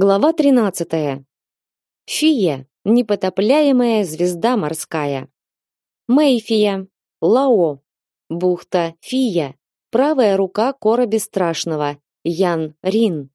Глава 13. Фия, непотопляемая звезда морская. Мэйфия, Лао, бухта Фия, правая рука кора бесстрашного, Ян Рин.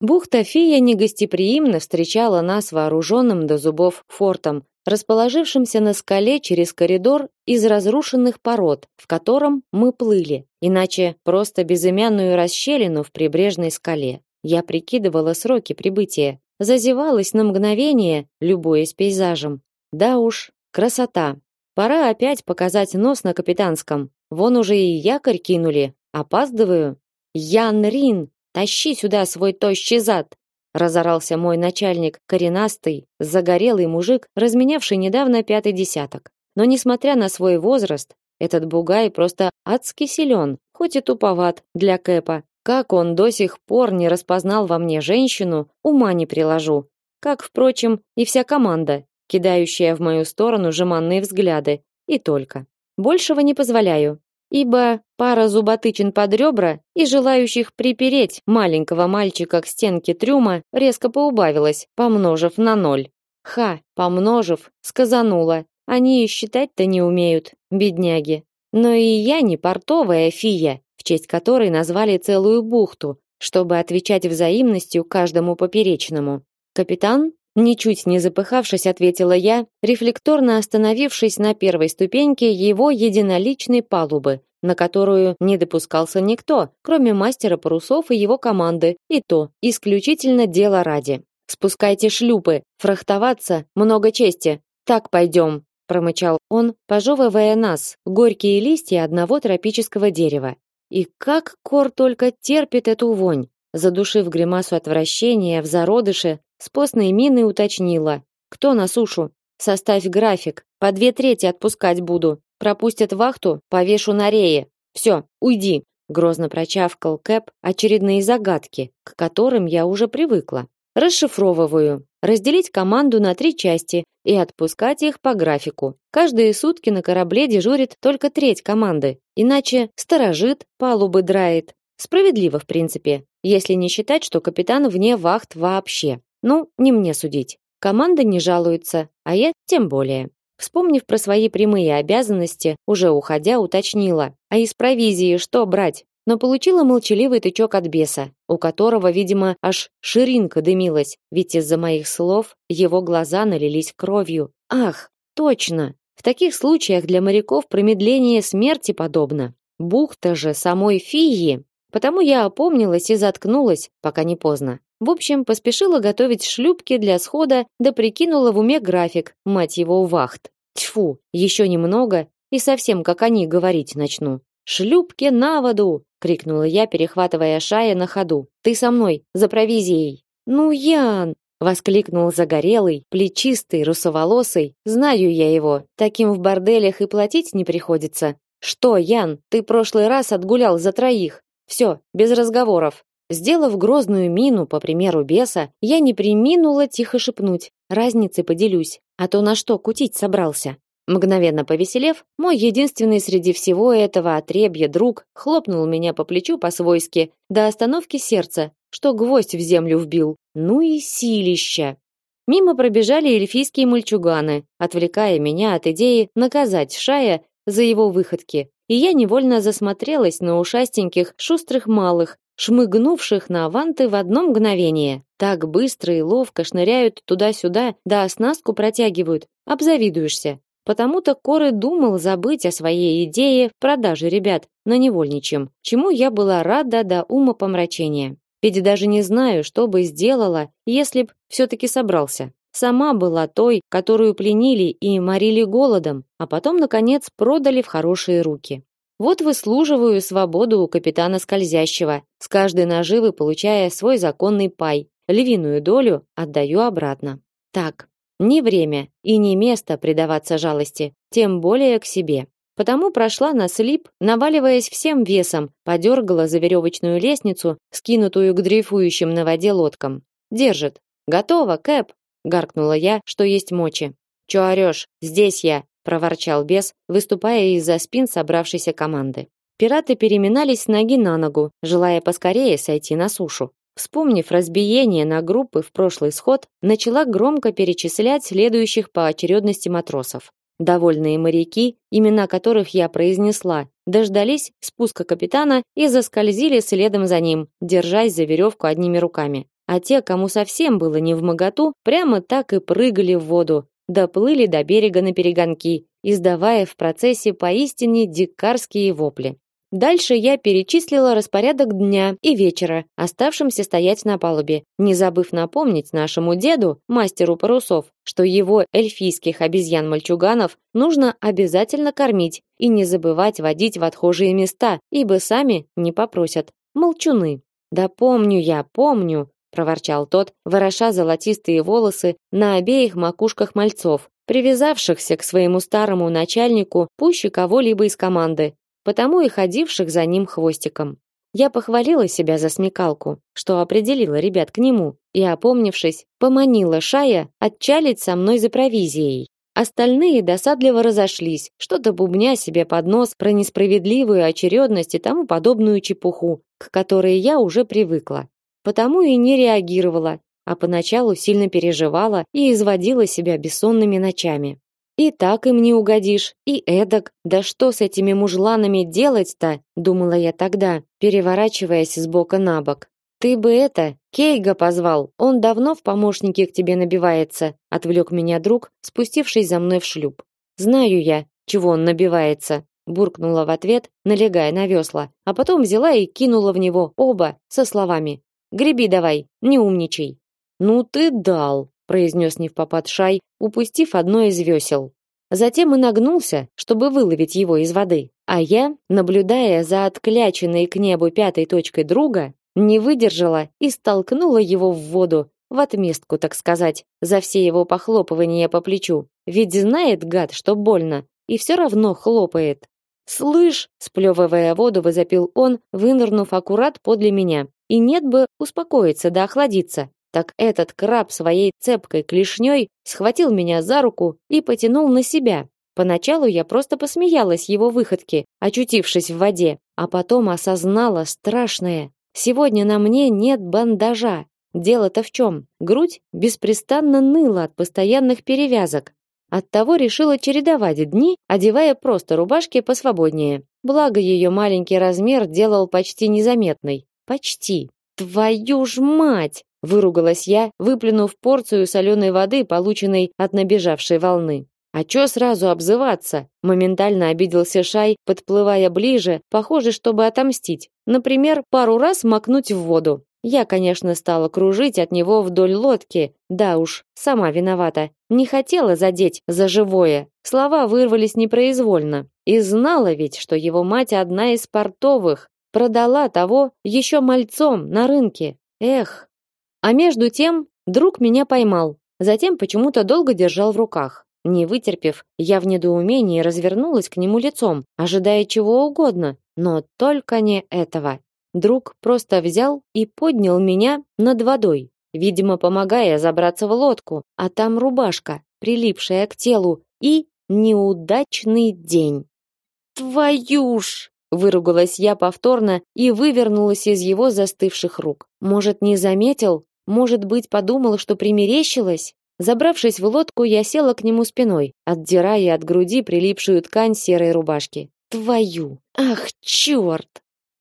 Бухта Фия негостеприимно встречала нас вооруженным до зубов фортом, расположившимся на скале через коридор из разрушенных пород, в котором мы плыли, иначе просто безымянную расщелину в прибрежной скале. Я прикидывала сроки прибытия, зазевалась на мгновение, любуясь пейзажем. Да уж, красота. Пора опять показать нос на капитанском. Вон уже и якорь кинули. Опаздываю. Ян Рин, тащи сюда свой тощий зад. Разорался мой начальник, коренастый, загорелый мужик, разменявший недавно пятый десяток. Но несмотря на свой возраст, этот бугай просто адски силен, хоть и туповат для Кэпа. Как он до сих пор не распознал во мне женщину, ума не приложу. Как, впрочем, и вся команда, кидающая в мою сторону жеманные взгляды. И только. Большего не позволяю, ибо пара зуботычин под ребра и желающих припереть маленького мальчика к стенке трюма резко поубавилась, помножив на ноль. Ха, помножив, сказанула. Они и считать-то не умеют, бедняги. Но и я не портовая фия, в честь которой назвали целую бухту, чтобы отвечать взаимностью каждому поперечному. Капитан, ничуть не запыхавшись, ответила я, рефлекторно остановившись на первой ступеньке его единоличной палубы, на которую не допускался никто, кроме мастера парусов и его команды, и то исключительно дело ради. Спускайте шлюпы, фрахтоваться много чести. Так пойдем, промычал он, пожевывая нас, горькие листья одного тропического дерева. И как Кор только терпит эту вонь. Задушив гримасу отвращения в зародыше, с постной миной уточнила: "Кто на сушу? Составь график. По две трети отпускать буду. Пропустят вахту, повешу на рее. Все, уйди". Грозно прочавкал Кэп очередные загадки, к которым я уже привыкла. Расшифровываю. Разделить команду на три части и отпускать их по графику. Каждые сутки на корабле дежурит только треть команды, иначе сторожит, палубы драет. Справедливо, в принципе, если не считать, что капитан вне вахт вообще. Ну, не мне судить. Команда не жалуется, а я тем более. Вспомнив про свои прямые обязанности, уже уходя, уточнила: "А из провизии что брать? Но получила молчаливый тычок от беса, у которого, видимо, аж ширинка дымилась, ведь из-за моих слов его глаза налились кровью. Ах, точно. В таких случаях для моряков промедление смерти подобно. Бухта же самой Фии. Потому я опомнилась и заткнулась, пока не поздно. В общем, поспешила готовить шлюпки для схода, да прикинула в уме график, мать его, вахт. Тьфу, еще немного и совсем как они говорить начну. Шлюпки на воду, крикнула я, перехватывая Шая на ходу. Ты со мной, за провизией. Ну, Ян, воскликнул загорелый, плечистый, русоволосый. Знаю я его, таким в борделях и платить не приходится. Что, Ян, ты прошлый раз отгулял за троих. Все, без разговоров. Сделав грозную мину, по примеру беса, я не преминула тихо шепнуть: "Разницы поделюсь, а то на что кутить собрался?" Мгновенно повеселев, мой единственный среди всего этого отребья друг хлопнул меня по плечу по-свойски до остановки сердца, что гвоздь в землю вбил. Ну и силища. Мимо пробежали эльфийские мальчуганы, отвлекая меня от идеи наказать Шая за его выходки. И я невольно засмотрелась на ушастеньких, шустрых малых, шмыгнувших на аванты в одно мгновение. Так быстро и ловко шныряют туда-сюда, да оснастку протягивают. Обзавидуешься. Потому-то Коры думал забыть о своей идее в продаже ребят на невольничем, чему я была рада до ума помрачения. Ведь даже не знаю, что бы сделала, если б все-таки собрался. Сама была той, которую пленили и морили голодом, а потом, наконец, продали в хорошие руки. Вот выслуживаю свободу у капитана скользящего, с каждой наживы получая свой законный пай. Львиную долю отдаю обратно. Так, не время и не место предаваться жалости, тем более к себе. Потому прошла на слип, наваливаясь всем весом, подергала за веревочную лестницу, скинутую к дрейфующим на воде лодкам. Держит. Готово, Кэп, гаркнула я, что есть мочи. Чё орёшь? Здесь я, проворчал бес, выступая из-за спин собравшейся команды. Пираты переминались с ноги на ногу, желая поскорее сойти на сушу. Вспомнив разбиение на группы в прошлый сход, начала громко перечислять следующих по очередности матросов. Довольные моряки, имена которых я произнесла, дождались спуска капитана и заскользили следом за ним, держась за веревку одними руками. А те, кому совсем было не в моготу, прямо так и прыгали в воду, доплыли до берега на перегонки, издавая в процессе поистине дикарские вопли. Дальше я перечислила распорядок дня и вечера, оставшимся стоять на палубе, не забыв напомнить нашему деду, мастеру парусов, что его эльфийских обезьян-мальчуганов нужно обязательно кормить и не забывать водить в отхожие места, ибо сами не попросят. Молчуны. Да помню я, помню, проворчал тот, вороша золотистые волосы на обеих макушках мальцов, привязавшихся к своему старому начальнику пуще кого-либо из команды, потому и ходивших за ним хвостиком. Я похвалила себя за смекалку, что определила ребят к нему, и, опомнившись, поманила Шая отчалить со мной за провизией. Остальные досадливо разошлись, что-то бубня себе под нос про несправедливую очередность и тому подобную чепуху, к которой я уже привыкла. Потому и не реагировала, а поначалу сильно переживала и изводила себя бессонными ночами. И так им не угодишь, и эдак. Да что с этими мужланами делать-то, думала я тогда, переворачиваясь с бока на бок. Ты бы это, Кейга позвал. Он давно в помощники к тебе набивается, отвлек меня друг, спустившись за мной в шлюп. Знаю я, чего он набивается, буркнула в ответ, налегая на весла, а потом взяла и кинула в него оба со словами: "Греби давай, не умничай". Ну ты дал, произнес невпопад Шай, упустив одно из весел. Затем и нагнулся, чтобы выловить его из воды. А я, наблюдая за откляченной к небу пятой точкой друга, не выдержала и столкнула его в воду, в отместку, так сказать, за все его похлопывания по плечу. Ведь знает гад, что больно, и все равно хлопает. «Слышь!» — сплевывая воду, возопил он, вынырнув аккурат подле меня. И нет бы успокоиться да охладиться так этот краб своей цепкой клешней схватил меня за руку и потянул на себя. Поначалу я просто посмеялась его выходке, очутившись в воде, а потом осознала страшное. Сегодня на мне нет бандажа. Дело-то в чем? Грудь беспрестанно ныла от постоянных перевязок. Оттого решила чередовать дни, одевая просто рубашки посвободнее. Благо ее маленький размер делал почти незаметной. Почти. Твою ж мать! Выругалась я, выплюнув порцию соленой воды, полученной от набежавшей волны. А чё сразу обзываться? Моментально обиделся Шай, подплывая ближе, похоже, чтобы отомстить. Например, пару раз макнуть в воду. Я, конечно, стала кружить от него вдоль лодки. Да уж, сама виновата. Не хотела задеть за живое. Слова вырвались непроизвольно. И знала ведь, что его мать одна из портовых, продала того еще мальцом на рынке. Эх, а между тем, друг меня поймал, затем почему-то долго держал в руках. Не вытерпев, я в недоумении развернулась к нему лицом, ожидая чего угодно, но только не этого. Друг просто взял и поднял меня над водой, видимо, помогая забраться в лодку, а там рубашка, прилипшая к телу, и неудачный день. Твою ж! выругалась я повторно и вывернулась из его застывших рук. Может, не заметил, может быть, подумала, что примерещилась? Забравшись в лодку, я села к нему спиной, отдирая от груди прилипшую ткань серой рубашки. Твою! Ах, черт!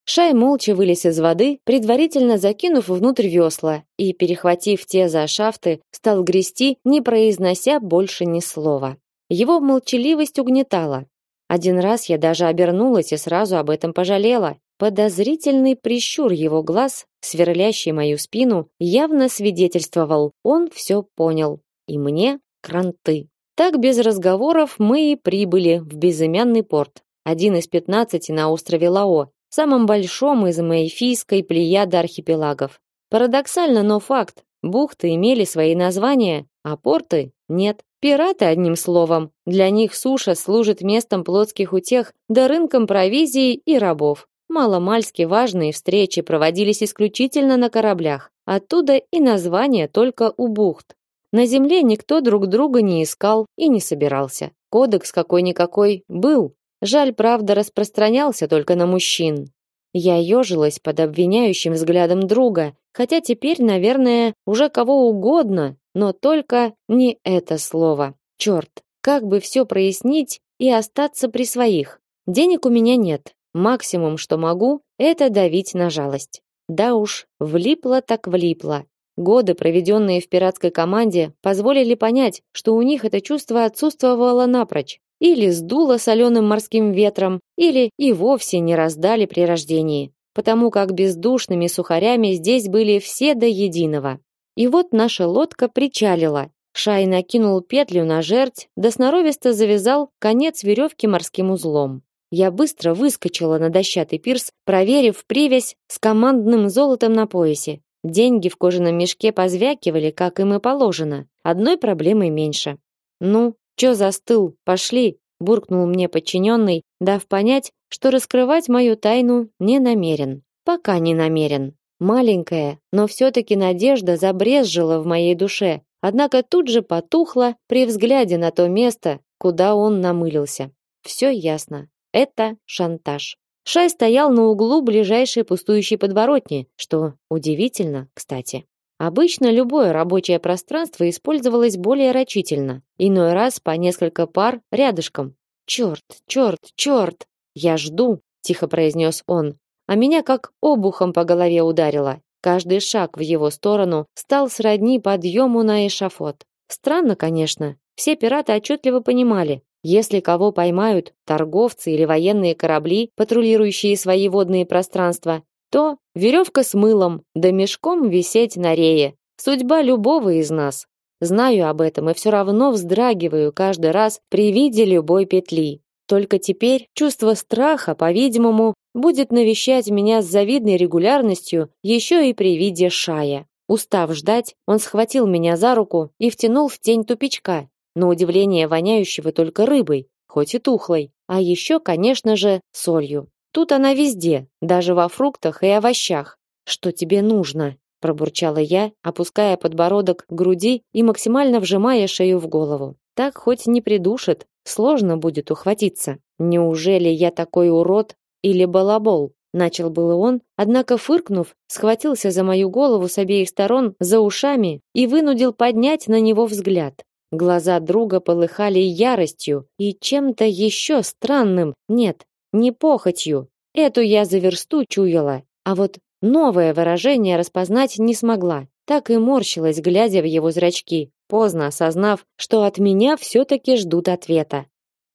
Шай молча вылез из воды, предварительно закинув внутрь весла, и, перехватив те за шафты, стал грести, не произнося больше ни слова. Его молчаливость угнетала. Один раз я даже обернулась и сразу об этом пожалела. Подозрительный прищур его глаз, сверлящий мою спину, явно свидетельствовал, он все понял. И мне кранты. Так без разговоров мы и прибыли в безымянный порт, один из пятнадцати на острове Лао, самом большом из Мэйфийской плеяды архипелагов. Парадоксально, но факт. Бухты имели свои названия, а порты нет. Пираты одним словом. Для них суша служит местом плотских утех да рынком провизии и рабов. Маломальски важные встречи проводились исключительно на кораблях. Оттуда и название только у бухт. На земле никто друг друга не искал и не собирался. Кодекс какой-никакой был. Жаль, правда, распространялся только на мужчин. Я ежилась под обвиняющим взглядом друга, хотя теперь, наверное, уже кого угодно, но только не это слово. Черт, как бы все прояснить и остаться при своих. Денег у меня нет. Максимум, что могу, это давить на жалость. Да уж, влипло так влипло. Годы, проведенные в пиратской команде, позволили понять, что у них это чувство отсутствовало напрочь. Или сдуло соленым морским ветром, или и вовсе не раздали при рождении, потому как бездушными сухарями здесь были все до единого. И вот наша лодка причалила. Шай накинул петлю на жерть, да сноровисто завязал конец веревки морским узлом. Я быстро выскочила на дощатый пирс, проверив привязь с командным золотом на поясе. Деньги в кожаном мешке позвякивали, как им и положено. Одной проблемой меньше. Ну, чё застыл? Пошли, буркнул мне подчиненный, дав понять, что раскрывать мою тайну не намерен. Пока не намерен. Маленькая, но все таки надежда забрезжила в моей душе, однако тут же потухла при взгляде на то место, куда он намылился. Все ясно. Это шантаж. Шай стоял на углу ближайшей пустующей подворотни, что удивительно, кстати. Обычно любое рабочее пространство использовалось более рачительно, иной раз по несколько пар рядышком. Черт, черт, черт! Я жду, тихо произнес он, а меня как обухом по голове ударило. Каждый шаг в его сторону стал сродни подъему на эшафот. Странно, конечно. Все пираты отчетливо понимали, если кого поймают торговцы или военные корабли, патрулирующие свои водные пространства, то веревка с мылом, да мешком висеть на рее. Судьба любого из нас. Знаю об этом и все равно вздрагиваю каждый раз при виде любой петли. Только теперь чувство страха, по-видимому, будет навещать меня с завидной регулярностью еще и при виде Шая. Устав ждать, он схватил меня за руку и втянул в тень тупичка, на удивление воняющего только рыбой, хоть и тухлой, а еще, конечно же, солью. Тут она везде, даже во фруктах и овощах. Что тебе нужно? пробурчала я, опуская подбородок к груди и максимально вжимая шею в голову. Так хоть не придушит, сложно будет ухватиться. Неужели я такой урод или балабол? начал было он, однако фыркнув, схватился за мою голову с обеих сторон за ушами и вынудил поднять на него взгляд. Глаза друга полыхали яростью и чем-то еще странным. Нет, не похотью. Эту я за версту чуяла, а вот новое выражение распознать не смогла. Так и морщилась, глядя в его зрачки, поздно осознав, что от меня все таки ждут ответа.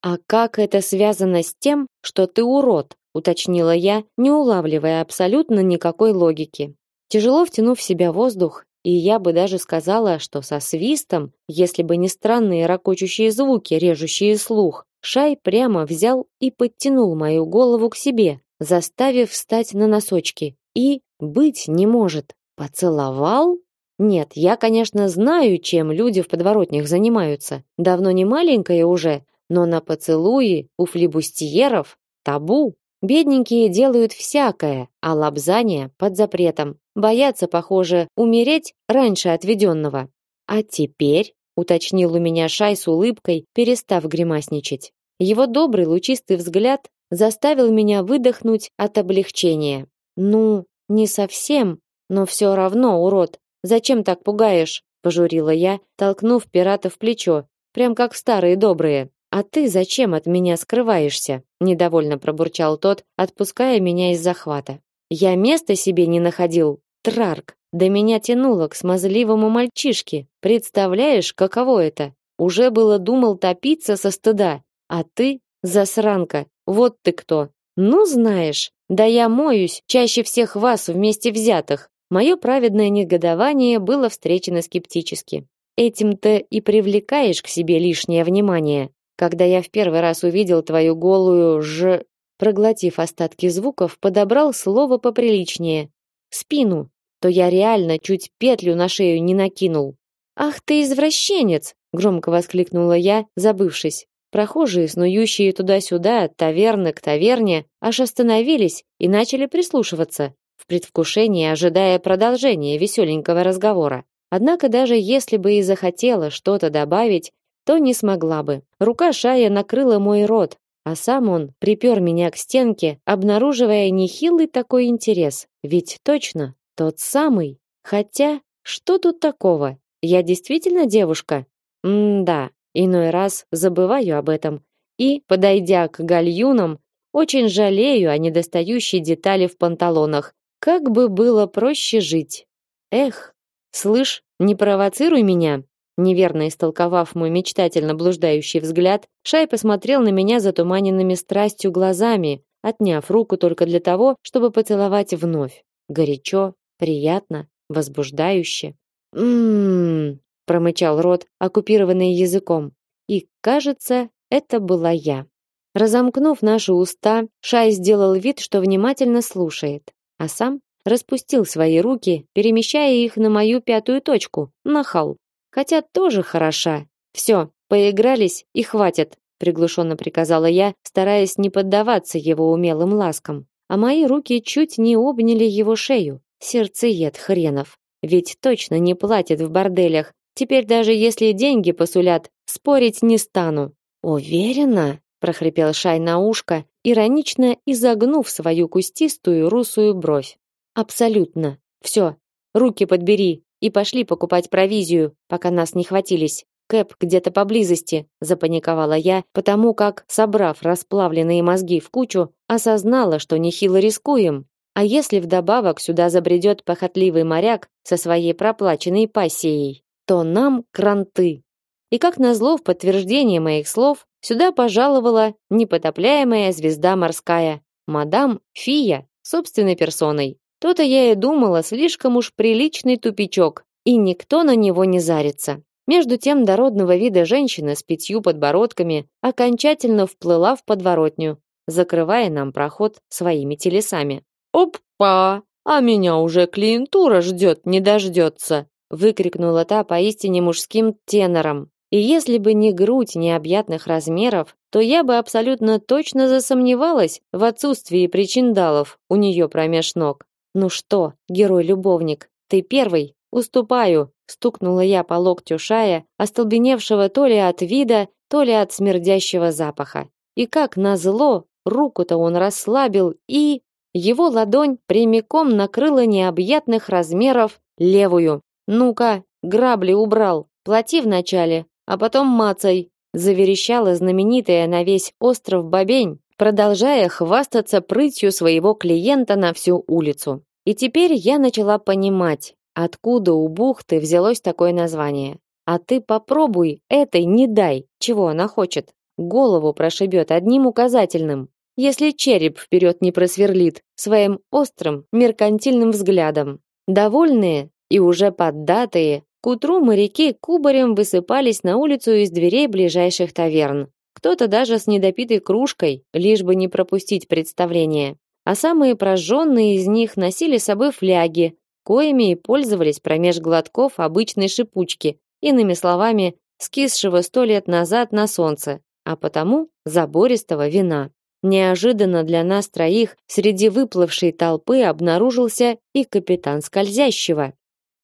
А как это связано с тем, что ты урод? уточнила я, не улавливая абсолютно никакой логики. Тяжело втянув в себя воздух, и я бы даже сказала, что со свистом, если бы не странные ракочущие звуки, режущие слух, Шай прямо взял и подтянул мою голову к себе, заставив встать на носочки. И быть не может. Поцеловал? Нет, я, конечно, знаю, чем люди в подворотнях занимаются. Давно не маленькая уже, но на поцелуи у флибустьеров табу. Бедненькие делают всякое, а лобзание под запретом. Боятся, похоже, умереть раньше отведенного. А теперь, уточнил у меня Шай с улыбкой, перестав гримасничать. Его добрый лучистый взгляд заставил меня выдохнуть от облегчения. Ну, не совсем, но все равно, урод. Зачем так пугаешь? пожурила я, толкнув пирата в плечо, прям как старые добрые. А ты зачем от меня скрываешься? недовольно пробурчал тот, отпуская меня из захвата. Я места себе не находил. Трарк, да меня тянуло к смазливому мальчишке. Представляешь, каково это? Уже было думал топиться со стыда, а ты засранка. Вот ты кто. Ну, знаешь, да я моюсь чаще всех вас вместе взятых. Мое праведное негодование было встречено скептически. Этим ты и привлекаешь к себе лишнее внимание. Когда я в первый раз увидел твою голую ж, проглотив остатки звуков, подобрал слово поприличнее. Спину. То я реально чуть петлю на шею не накинул. Ах ты извращенец, громко воскликнула я, забывшись. Прохожие, снующие туда-сюда таверны к таверне, аж остановились и начали прислушиваться, в предвкушении ожидая продолжения веселенького разговора. Однако даже если бы и захотела что-то добавить, то не смогла бы. Рука Шая накрыла мой рот, а сам он припер меня к стенке, обнаруживая нехилый такой интерес. Ведь точно, тот самый. Хотя, что тут такого? Я действительно девушка? М-да, иной раз забываю об этом. И, подойдя к гальюнам, очень жалею о недостающей детали в панталонах. Как бы было проще жить. Эх, слышь, не провоцируй меня. Неверно истолковав мой мечтательно блуждающий взгляд, Шай посмотрел на меня затуманенными страстью глазами, отняв руку только для того, чтобы поцеловать вновь. Горячо, приятно, возбуждающе. Мм, промычал рот, оккупированный языком. И, кажется, это была я. Разомкнув наши уста, Шай сделал вид, что внимательно слушает, а сам распустил свои руки, перемещая их на мою пятую точку, нахал. Хотя тоже хороша. Все, поигрались и хватит, приглушенно приказала я, стараясь не поддаваться его умелым ласкам. А мои руки чуть не обняли его шею. Сердцеед хренов. Ведь точно не платит в борделях. Теперь даже если деньги посулят, спорить не стану. Уверена, прохрипел Шай на ушко, иронично изогнув свою кустистую русую бровь. Абсолютно. Все. Руки подбери и пошли покупать провизию, пока нас не хватились. Кэп где-то поблизости, запаниковала я, потому как, собрав расплавленные мозги в кучу, осознала, что нехило рискуем. А если вдобавок сюда забредет похотливый моряк со своей проплаченной пассией, то нам кранты. И как назло в подтверждение моих слов, сюда пожаловала непотопляемая звезда морская, мадам Фия, собственной персоной. То-то я и думала, слишком уж приличный тупичок, и никто на него не зарится. Между тем дородного вида женщина с пятью подбородками окончательно вплыла в подворотню, закрывая нам проход своими телесами. «Опа! А меня уже клиентура ждет, не дождется!» выкрикнула та поистине мужским тенором. И если бы не грудь необъятных размеров, то я бы абсолютно точно засомневалась в отсутствии причиндалов у нее промеж ног. Ну что, герой-любовник, ты первый? Уступаю, стукнула я по локтю Шая, остолбеневшего то ли от вида, то ли от смердящего запаха. И как назло, руку-то он расслабил и его ладонь прямиком накрыла необъятных размеров левую. Ну-ка, грабли убрал. Плати вначале, а потом мацай, заверещала знаменитая на весь остров бабень, продолжая хвастаться прытью своего клиента на всю улицу. И теперь я начала понимать, откуда у бухты взялось такое название. А ты попробуй этой не дай, чего она хочет. Голову прошибет одним указательным, если череп вперед не просверлит своим острым меркантильным взглядом. Довольные и уже поддатые, к утру моряки кубарем высыпались на улицу из дверей ближайших таверн. Кто-то даже с недопитой кружкой, лишь бы не пропустить представление. А самые прожженные из них носили с собой фляги, коими и пользовались промеж глотков обычной шипучки, иными словами, скисшего сто лет назад на солнце, а потому забористого вина. Неожиданно для нас троих среди выплывшей толпы обнаружился и капитан скользящего.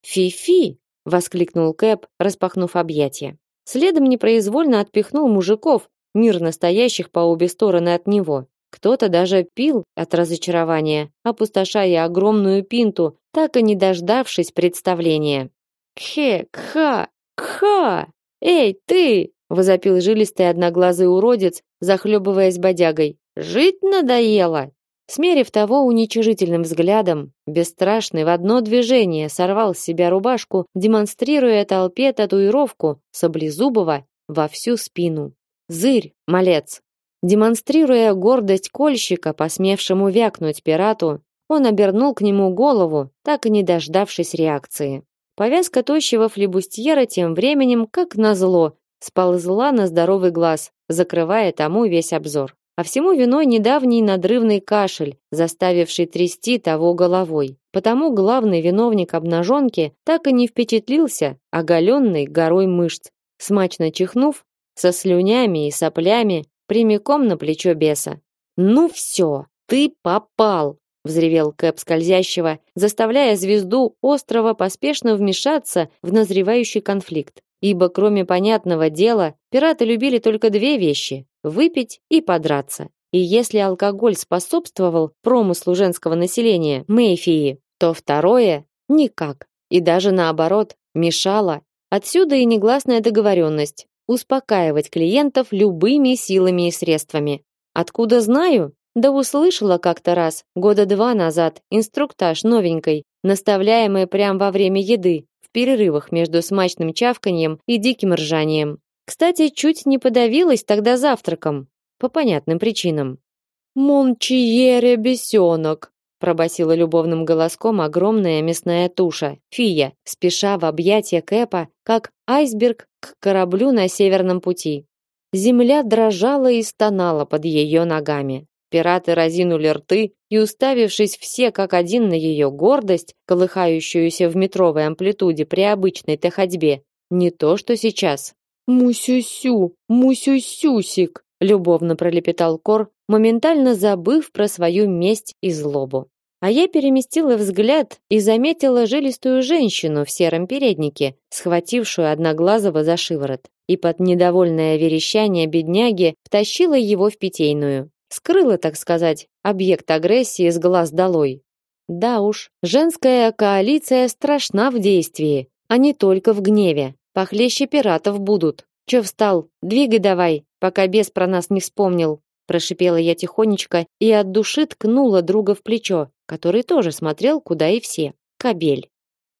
«Фи-фи!» — воскликнул Кэп, распахнув объятия. Следом непроизвольно отпихнул мужиков, мирно стоящих по обе стороны от него. Кто-то даже пил от разочарования, опустошая огромную пинту, так и не дождавшись представления. «Кхе, кха, кха! Эй, ты!» — возопил жилистый одноглазый уродец, захлебываясь бодягой. «Жить надоело!» Смерив того уничижительным взглядом, бесстрашный в одно движение сорвал с себя рубашку, демонстрируя толпе татуировку саблезубого во всю спину. Зырь, малец. Демонстрируя гордость кольщика, посмевшему вякнуть пирату, он обернул к нему голову, так и не дождавшись реакции. Повязка тощего флебустьера тем временем, как назло, сползла на здоровый глаз, закрывая тому весь обзор. А всему виной недавний надрывный кашель, заставивший трясти того головой. Потому главный виновник обнаженки так и не впечатлился оголенной горой мышц. Смачно чихнув, со слюнями и соплями прямиком на плечо беса. Ну все, ты попал, взревел Кэп скользящего, заставляя звезду острова поспешно вмешаться в назревающий конфликт. ибо кроме понятного дела, пираты любили только две вещи: выпить и подраться. И если алкоголь способствовал промыслу женского населения Мэйфии, то второе никак. И даже наоборот, мешало. Отсюда и негласная договоренность успокаивать клиентов любыми силами и средствами. Откуда знаю? Да услышала как-то раз, года два назад, инструктаж новенькой, наставляемый прямо во время еды, в перерывах между смачным чавканьем и диким ржанием. Кстати, чуть не подавилась тогда завтраком, по понятным причинам. «Мончиере бесенок!» Пробасила любовным голоском огромная мясная туша, фия, спеша в объятия Кэпа, как айсберг к кораблю на северном пути. Земля дрожала и стонала под ее ногами. Пираты разинули рты и, уставившись все как один на ее гордость, колыхающуюся в метровой амплитуде при обычной-то ходьбе, не то что сейчас. «Мусюсю, мусюсюсик!» любовно пролепетал Кор, моментально забыв про свою месть и злобу. А я переместила взгляд и заметила жилистую женщину в сером переднике, схватившую одноглазого за шиворот, и под недовольное верещание бедняги втащила его в питейную. Скрыла, так сказать, объект агрессии с глаз долой. Да уж, женская коалиция страшна в действии, а не только в гневе. Похлеще пиратов будут. Че встал? Двигай давай, пока бес про нас не вспомнил, прошипела я тихонечко и от души ткнула друга в плечо, который тоже смотрел куда и все. Кабель.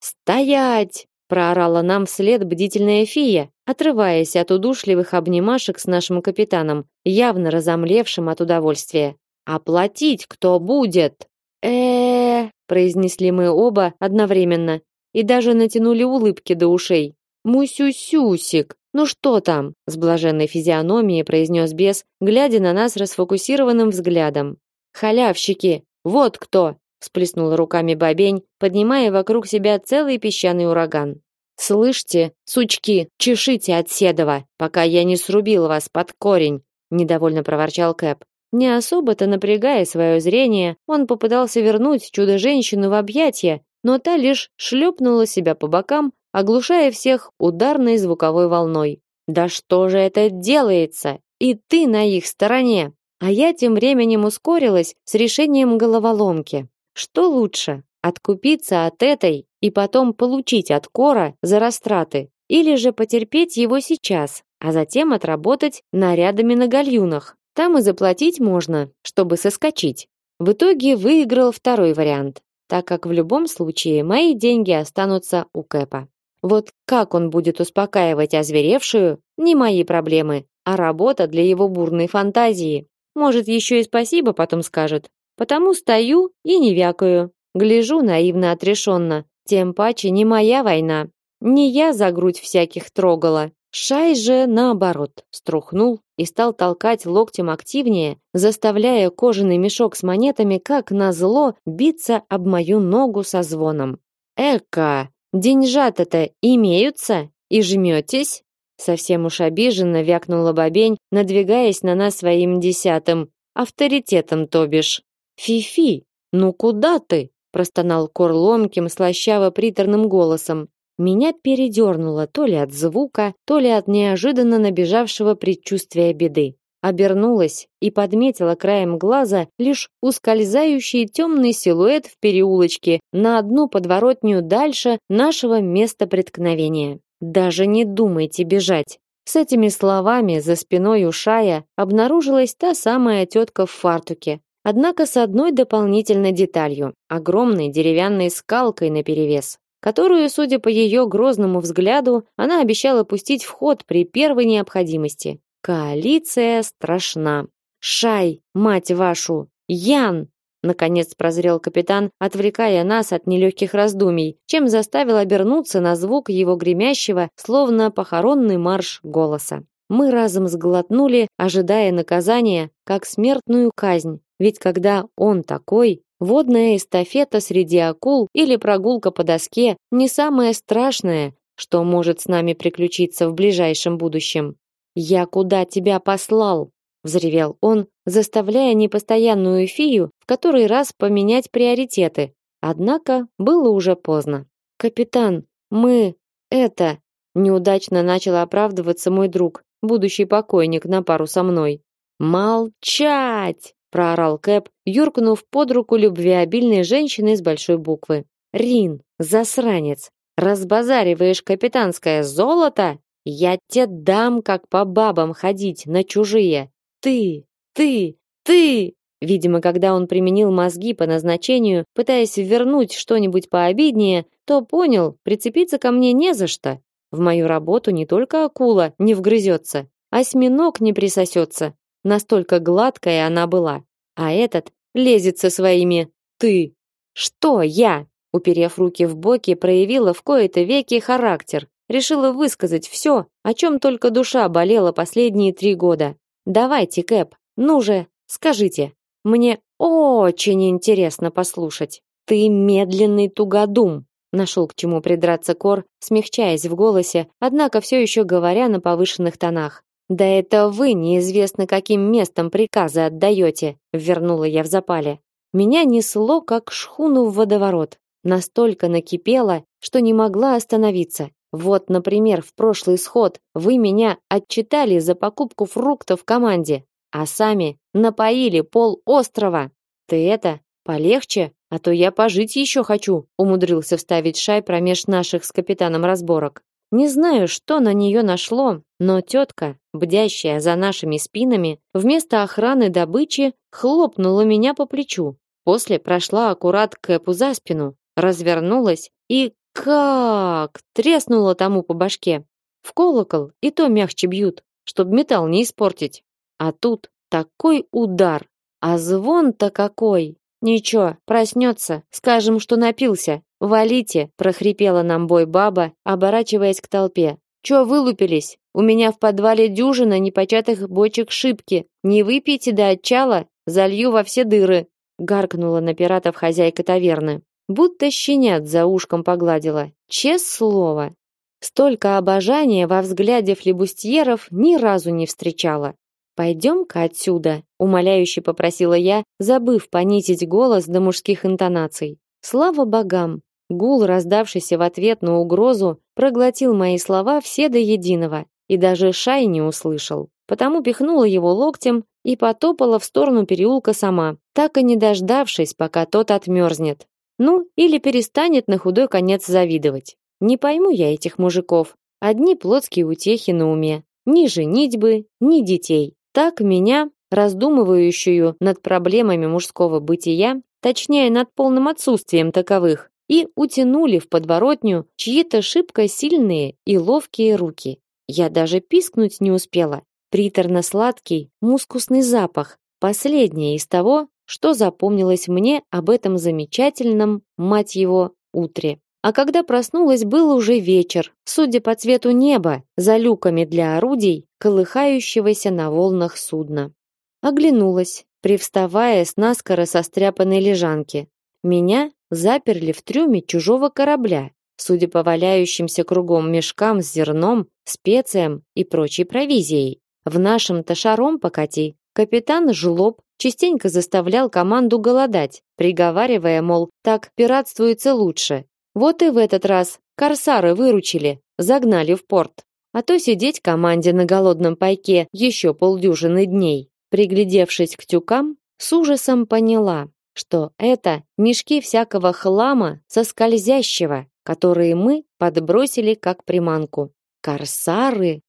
Стоять! проорала нам вслед бдительная фия, отрываясь от удушливых обнимашек с нашим капитаном, явно разомлевшим от удовольствия. Оплатить кто будет? Э, произнесли мы оба одновременно и даже натянули улыбки до ушей. Мусюсюсик, ну что там? с блаженной физиономией произнес бес, глядя на нас расфокусированным взглядом. Халявщики, вот кто, всплеснула руками бабень, поднимая вокруг себя целый песчаный ураган. Слышите, сучки, чешите от седова, пока я не срубил вас под корень, недовольно проворчал Кэп. Не особо-то напрягая свое зрение, он попытался вернуть чудо-женщину в объятия, но та лишь шлепнула себя по бокам, оглушая всех ударной звуковой волной. Да что же это делается? И ты на их стороне. А я тем временем ускорилась с решением головоломки. Что лучше? Откупиться от этой и потом получить от Кора за растраты или же потерпеть его сейчас, а затем отработать нарядами на гальюнах. Там и заплатить можно, чтобы соскочить. В итоге выиграл второй вариант, так как в любом случае мои деньги останутся у Кэпа. Вот как он будет успокаивать озверевшую, не мои проблемы, а работа для его бурной фантазии. Может, еще и спасибо потом скажет. Потому стою и не вякаю. Гляжу наивно отрешенно. Тем паче не моя война. Не я за грудь всяких трогала. Шай же, наоборот, струхнул и стал толкать локтем активнее, заставляя кожаный мешок с монетами, как назло, биться об мою ногу со звоном. «Эка!» Деньжата-то имеются и жметесь? Совсем уж обиженно вякнула бабень, надвигаясь на нас своим десятым авторитетом, то бишь. Фифи, ну куда ты? простонал Кор ломким, слащаво-приторным голосом. Меня передернуло то ли от звука, то ли от неожиданно набежавшего предчувствия беды обернулась и подметила краем глаза лишь ускользающий темный силуэт в переулочке на одну подворотню дальше нашего места преткновения. Даже не думайте бежать. С этими словами за спиной у Шая обнаружилась та самая тетка в фартуке, однако с одной дополнительной деталью огромной деревянной скалкой наперевес, которую, судя по ее грозному взгляду, она обещала пустить в ход при первой необходимости. Коалиция страшна. Шай, мать вашу, Ян, наконец прозрел капитан, отвлекая нас от нелегких раздумий, чем заставил обернуться на звук его гремящего, словно похоронный марш голоса. Мы разом сглотнули, ожидая наказания, как смертную казнь. Ведь когда он такой, водная эстафета среди акул или прогулка по доске не самое страшное, что может с нами приключиться в ближайшем будущем. Я куда тебя послал? взревел он, заставляя непостоянную фию в который раз поменять приоритеты. Однако было уже поздно. Капитан, мы это Неудачно начал оправдываться мой друг, будущий покойник на пару со мной. Молчать, проорал Кэп, юркнув под руку любвеобильной женщины с большой буквы. Рин, засранец, разбазариваешь капитанское золото? Я тебе дам, как по бабам ходить на чужие. Ты, ты, ты! Видимо, когда он применил мозги по назначению, пытаясь вернуть что-нибудь пообиднее, то понял, прицепиться ко мне не за что. В мою работу не только акула не вгрызется, осьминог не присосется. Настолько гладкая она была. А этот лезет со своими «ты». Что я, уперев руки в боки, проявила в кои-то веки характер, решила высказать все, о чем только душа болела последние три года. Давайте, Кэп, ну же, скажите. Мне очень интересно послушать. Ты медленный тугодум. Нашел к чему придраться Кор, смягчаясь в голосе, однако все еще говоря на повышенных тонах. Да это вы неизвестно каким местом приказы отдаете, вернула я в запале. Меня несло как шхуну в водоворот. Настолько накипело, что не могла остановиться. Вот, например, в прошлый сход вы меня отчитали за покупку фруктов в команде, а сами напоили пол острова. Ты это полегче, а то я пожить еще хочу, умудрился вставить Шай промеж наших с капитаном разборок. Не знаю, что на нее нашло, но тетка, бдящая за нашими спинами, вместо охраны добычи хлопнула меня по плечу. После прошла аккурат к Эпу за спину, развернулась и как треснула тому по башке. В колокол и то мягче бьют, чтоб металл не испортить. А тут такой удар, а звон-то какой! Ничего, проснется, скажем, что напился. Валите, прохрипела нам бой баба, оборачиваясь к толпе. Чё вылупились? У меня в подвале дюжина непочатых бочек шибки. Не выпейте до отчала, залью во все дыры, гаркнула на пиратов хозяйка таверны. Будто щенят за ушком погладила. Честное слово. Столько обожания во взгляде флебустьеров ни разу не встречала. Пойдем-ка отсюда, умоляюще попросила я, забыв понизить голос до мужских интонаций. Слава богам, гул, раздавшийся в ответ на угрозу, проглотил мои слова все до единого, и даже Шай не услышал. Потому пихнула его локтем и потопала в сторону переулка сама, так и не дождавшись, пока тот отмерзнет. Ну, или перестанет на худой конец завидовать. Не пойму я этих мужиков. Одни плотские утехи на уме. Ни женитьбы, ни детей. Так меня, раздумывающую над проблемами мужского бытия, точнее над полным отсутствием таковых, и утянули в подворотню чьи-то шибко сильные и ловкие руки. Я даже пискнуть не успела. Приторно-сладкий, мускусный запах, последнее из того, что запомнилось мне об этом замечательном, мать его, утре. А когда проснулась, был уже вечер, судя по цвету неба, за люками для орудий, колыхающегося на волнах судна. Оглянулась, привставая с наскоро состряпанной лежанки. Меня заперли в трюме чужого корабля, судя по валяющимся кругом мешкам с зерном, специям и прочей провизией. В нашем-то шаром покати. Капитан Жлоб частенько заставлял команду голодать, приговаривая, мол, так пиратствуется лучше, вот и в этот раз корсары выручили, загнали в порт. А то сидеть команде на голодном пайке еще полдюжины дней. Приглядевшись к тюкам, с ужасом поняла, что это мешки всякого хлама со скользящего, которые мы подбросили как приманку. Корсары